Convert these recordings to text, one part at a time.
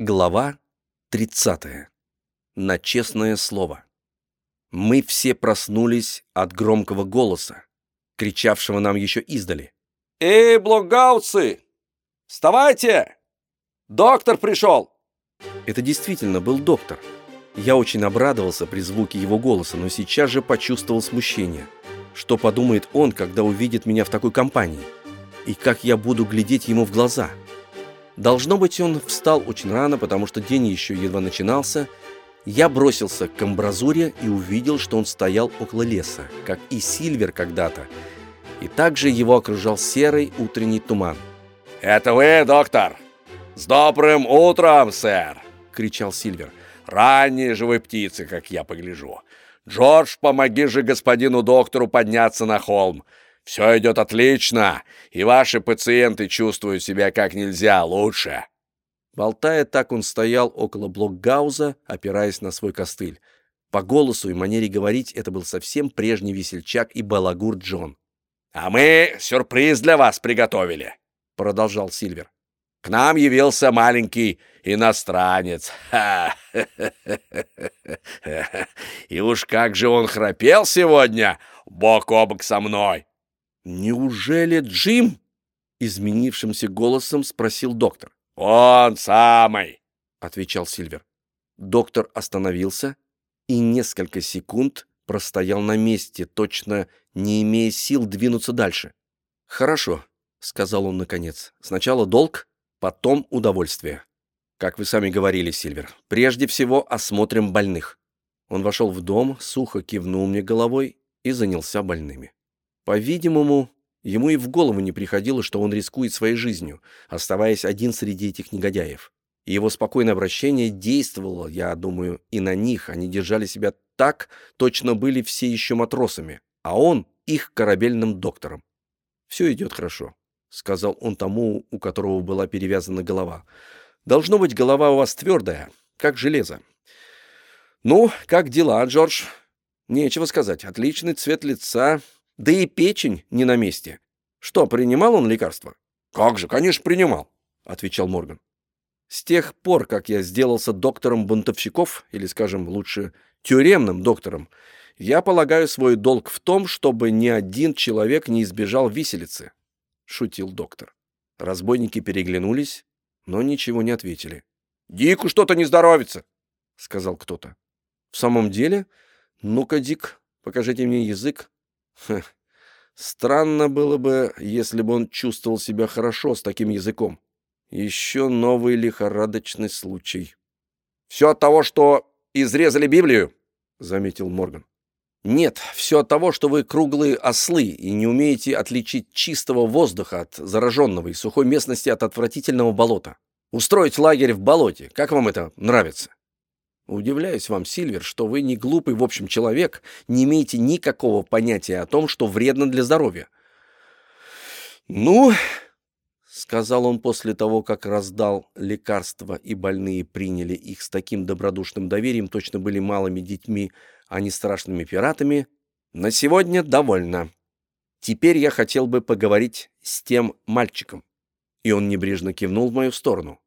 Глава 30. На честное слово. Мы все проснулись от громкого голоса, кричавшего нам еще издали. «Эй, блокгаутсы! Вставайте! Доктор пришел!» Это действительно был доктор. Я очень обрадовался при звуке его голоса, но сейчас же почувствовал смущение. Что подумает он, когда увидит меня в такой компании? И как я буду глядеть ему в глаза?» Должно быть, он встал очень рано, потому что день еще едва начинался. Я бросился к амбразуре и увидел, что он стоял около леса, как и Сильвер когда-то. И также его окружал серый утренний туман. «Это вы, доктор? С добрым утром, сэр!» — кричал Сильвер. «Ранние вы птицы, как я погляжу. Джордж, помоги же господину доктору подняться на холм. Все идет отлично, и ваши пациенты чувствуют себя как нельзя лучше». Болтая так, он стоял около блокгауза, опираясь на свой костыль. По голосу и манере говорить это был совсем прежний весельчак и балагур Джон. «А мы сюрприз для вас приготовили», — продолжал Сильвер. «К нам явился маленький иностранец. И уж как же он храпел сегодня, бок о бок со мной. «Неужели Джим?» — изменившимся голосом спросил доктор. «Он самый!» — отвечал Сильвер. Доктор остановился и несколько секунд простоял на месте, точно не имея сил двинуться дальше. «Хорошо», — сказал он наконец. «Сначала долг, потом удовольствие. Как вы сами говорили, Сильвер, прежде всего осмотрим больных». Он вошел в дом, сухо кивнул мне головой и занялся больными. По-видимому, ему и в голову не приходило, что он рискует своей жизнью, оставаясь один среди этих негодяев. И его спокойное обращение действовало, я думаю, и на них. Они держали себя так, точно были все еще матросами, а он их корабельным доктором. «Все идет хорошо», — сказал он тому, у которого была перевязана голова. «Должно быть, голова у вас твердая, как железо». «Ну, как дела, Джордж?» «Нечего сказать. Отличный цвет лица, да и печень не на месте. Что, принимал он лекарства? Как же, конечно, принимал, отвечал Морган. С тех пор, как я сделался доктором бунтовщиков, или, скажем, лучше, тюремным доктором, я полагаю свой долг в том, чтобы ни один человек не избежал виселицы, шутил доктор. Разбойники переглянулись, но ничего не ответили. Дику что-то не здоровится, сказал кто-то. В самом деле? Ну-ка, Дик, покажите мне язык. Ха, странно было бы, если бы он чувствовал себя хорошо с таким языком. Еще новый лихорадочный случай. «Все от того, что изрезали Библию?» — заметил Морган. «Нет, все от того, что вы круглые ослы и не умеете отличить чистого воздуха от зараженного и сухой местности от отвратительного болота. Устроить лагерь в болоте, как вам это нравится?» Удивляюсь вам, Сильвер, что вы не глупый, в общем, человек, не имеете никакого понятия о том, что вредно для здоровья. Ну, сказал он после того, как раздал лекарства, и больные приняли их с таким добродушным доверием, точно были малыми детьми, а не страшными пиратами, на сегодня довольно. Теперь я хотел бы поговорить с тем мальчиком. И он небрежно кивнул в мою сторону.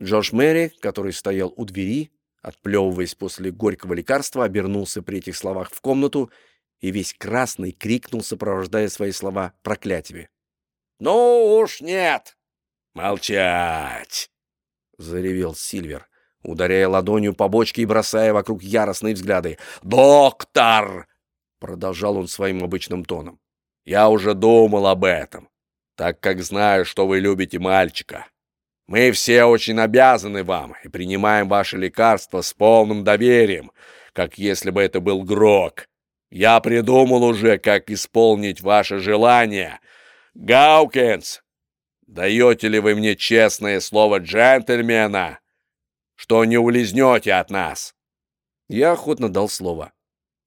Джош Мэри, который стоял у двери, отплевываясь после горького лекарства, обернулся при этих словах в комнату и весь красный крикнул, сопровождая свои слова проклятиями. «Ну уж нет! Молчать!» — заревел Сильвер, ударяя ладонью по бочке и бросая вокруг яростные взгляды. «Доктор!» — продолжал он своим обычным тоном. «Я уже думал об этом, так как знаю, что вы любите мальчика. Мы все очень обязаны вам и принимаем ваши лекарства с полным доверием, как если бы это был Грок. Я придумал уже, как исполнить ваше желание. Гаукинс, даете ли вы мне честное слово джентльмена, что не улизнете от нас?» Я охотно дал слово.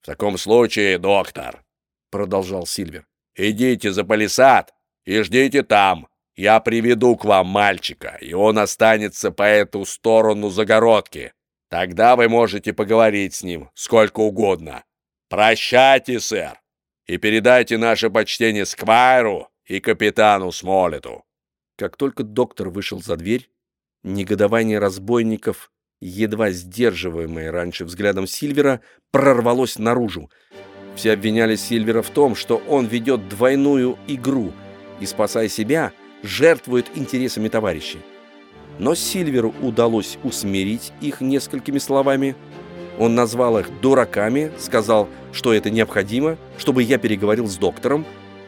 «В таком случае, доктор», — продолжал Сильвер, — «идите за палисад и ждите там, я приведу к вам мальчика, и он останется по эту сторону загородки. Тогда вы можете поговорить с ним сколько угодно. Прощайте, сэр, и передайте наше почтение Сквайру и капитану Смолету». Как только доктор вышел за дверь, Негодование разбойников, едва сдерживаемое раньше взглядом Сильвера, прорвалось наружу. Все обвиняли Сильвера в том, что он ведет двойную игру и, спасая себя, жертвует интересами товарищей. Но Сильверу удалось усмирить их несколькими словами. Он назвал их дураками, сказал, что это необходимо, чтобы я переговорил с доктором,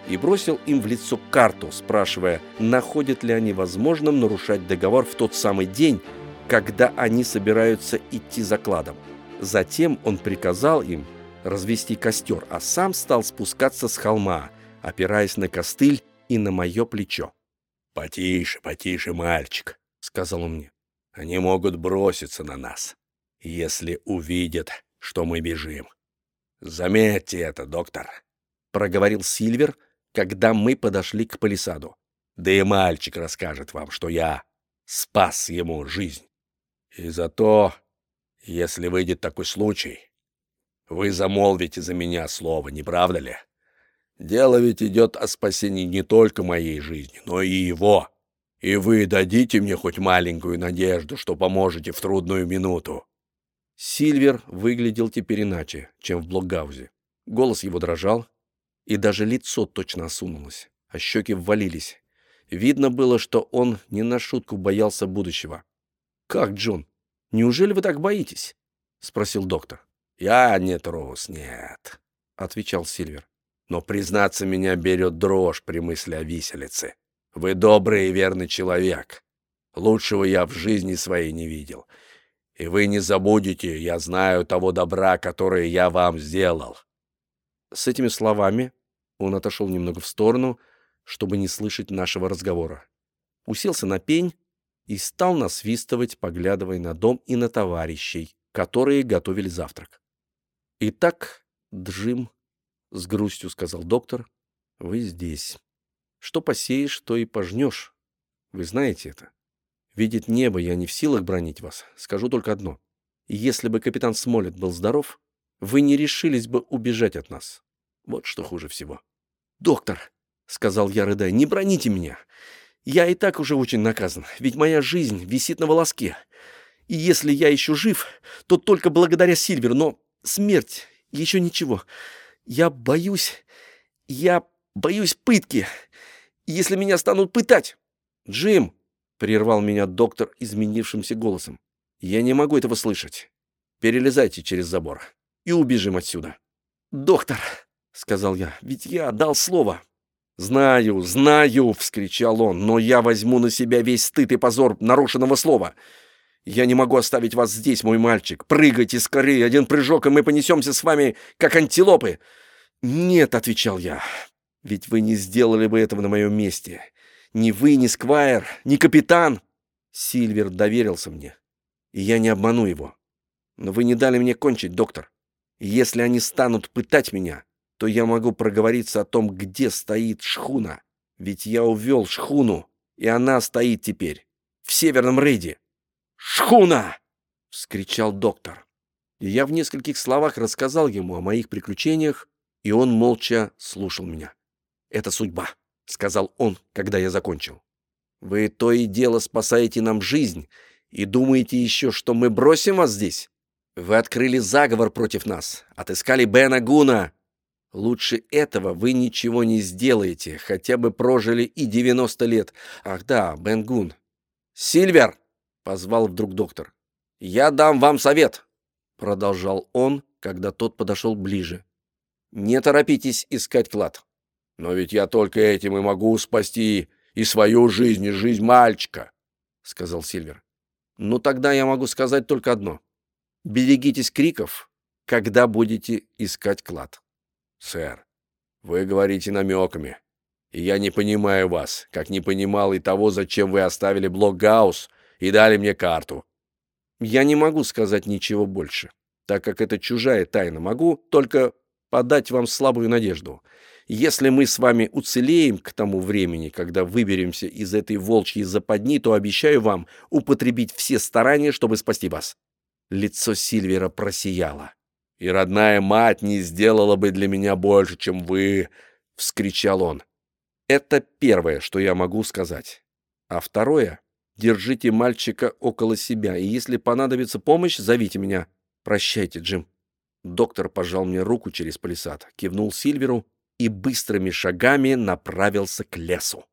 и бросил им в лицо карту, спрашивая, находят ли они возможным нарушать договор в тот самый день, когда они собираются идти за кладом. Затем он приказал им развести костер, а сам стал спускаться с холма, опираясь на костыль и на мое плечо. «Потише, потише, мальчик», — сказал он мне. «Они могут броситься на нас, если увидят, что мы бежим. Заметьте это, доктор», — проговорил Сильвер, — когда мы подошли к палисаду. Да и мальчик расскажет вам, что я спас ему жизнь. И зато, если выйдет такой случай, вы замолвите за меня слово, не правда ли? Дело ведь идет о спасении не только моей жизни, но и его. И вы дадите мне хоть маленькую надежду, что поможете в трудную минуту. Сильвер выглядел теперь иначе, чем в Блокгаузе. Голос его дрожал, и даже лицо точно осунулось, а щеки ввалились. Видно было, что он не на шутку боялся будущего. «Как, Джон, неужели вы так боитесь?» — спросил доктор. «Я не трус, нет», — отвечал Сильвер. «Но, признаться, меня берет дрожь при мысли о виселице. Вы добрый и верный человек. Лучшего я в жизни своей не видел. И вы не забудете, я знаю того добра, которое я вам сделал. С этими словами он отошел немного в сторону, чтобы не слышать нашего разговора. Уселся на пень и стал насвистывать, поглядывая на дом и на товарищей, которые готовили завтрак. «Итак, Джим», — с грустью сказал доктор, — «вы здесь. Что посеешь, то и пожнешь. Вы знаете это. Видит небо, я не в силах бронить вас. Скажу только одно. Если бы капитан Смолет был здоров, вы не решились бы убежать от нас. Вот что хуже всего. «Доктор», — сказал я, рыдая, — «не броните меня. Я и так уже очень наказан, ведь моя жизнь висит на волоске. И если я еще жив, то только благодаря Сильверу, но смерть еще ничего. Я боюсь, я боюсь пытки, если меня станут пытать». «Джим», — прервал меня доктор изменившимся голосом, — «я не могу этого слышать. Перелезайте через забор и убежим отсюда. «Доктор!» — сказал я. «Ведь я дал слово!» «Знаю, знаю!» — вскричал он. «Но я возьму на себя весь стыд и позор нарушенного слова. Я не могу оставить вас здесь, мой мальчик. Прыгайте скорее, один прыжок, и мы понесемся с вами, как антилопы!» «Нет!» — отвечал я. «Ведь вы не сделали бы этого на моем месте. Ни вы, ни Сквайр, ни капитан!» Сильвер доверился мне, и я не обману его. Но вы не дали мне кончить, доктор. Если они станут пытать меня, то я могу проговориться о том, где стоит шхуна. Ведь я увел шхуну, и она стоит теперь в северном рейде. «Шхуна!» — вскричал доктор. И я в нескольких словах рассказал ему о моих приключениях, и он молча слушал меня. «Это судьба», — сказал он, когда я закончил. «Вы то и дело спасаете нам жизнь, и думаете еще, что мы бросим вас здесь? Вы открыли заговор против нас, отыскали Бена Гуна. Лучше этого вы ничего не сделаете, хотя бы прожили и 90 лет. Ах да, Бен Гун. Сильвер, позвал вдруг доктор. Я дам вам совет, продолжал он, когда тот подошел ближе. Не торопитесь искать клад. Но ведь я только этим и могу спасти и свою жизнь, и жизнь мальчика, сказал Сильвер. Ну тогда я могу сказать только одно. Берегитесь криков, когда будете искать клад. Сэр, вы говорите намеками, и я не понимаю вас, как не понимал и того, зачем вы оставили блок Гаусс и дали мне карту. Я не могу сказать ничего больше, так как это чужая тайна. Могу только подать вам слабую надежду. Если мы с вами уцелеем к тому времени, когда выберемся из этой волчьей западни, то обещаю вам употребить все старания, чтобы спасти вас. Лицо Сильвера просияло. «И родная мать не сделала бы для меня больше, чем вы!» — вскричал он. «Это первое, что я могу сказать. А второе, Держите мальчика около себя, и если понадобится помощь, зовите меня. Прощайте, Джим». Доктор пожал мне руку через палисад, кивнул Сильверу и быстрыми шагами направился к лесу.